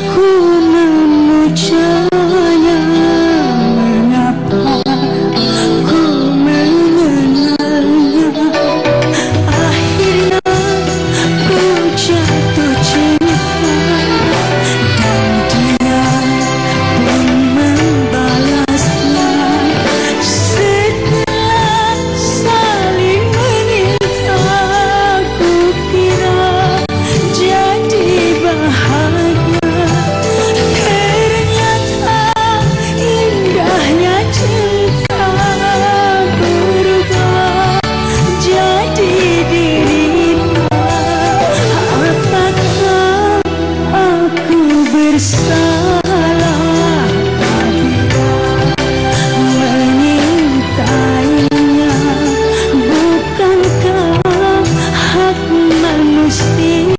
Whew. Manusia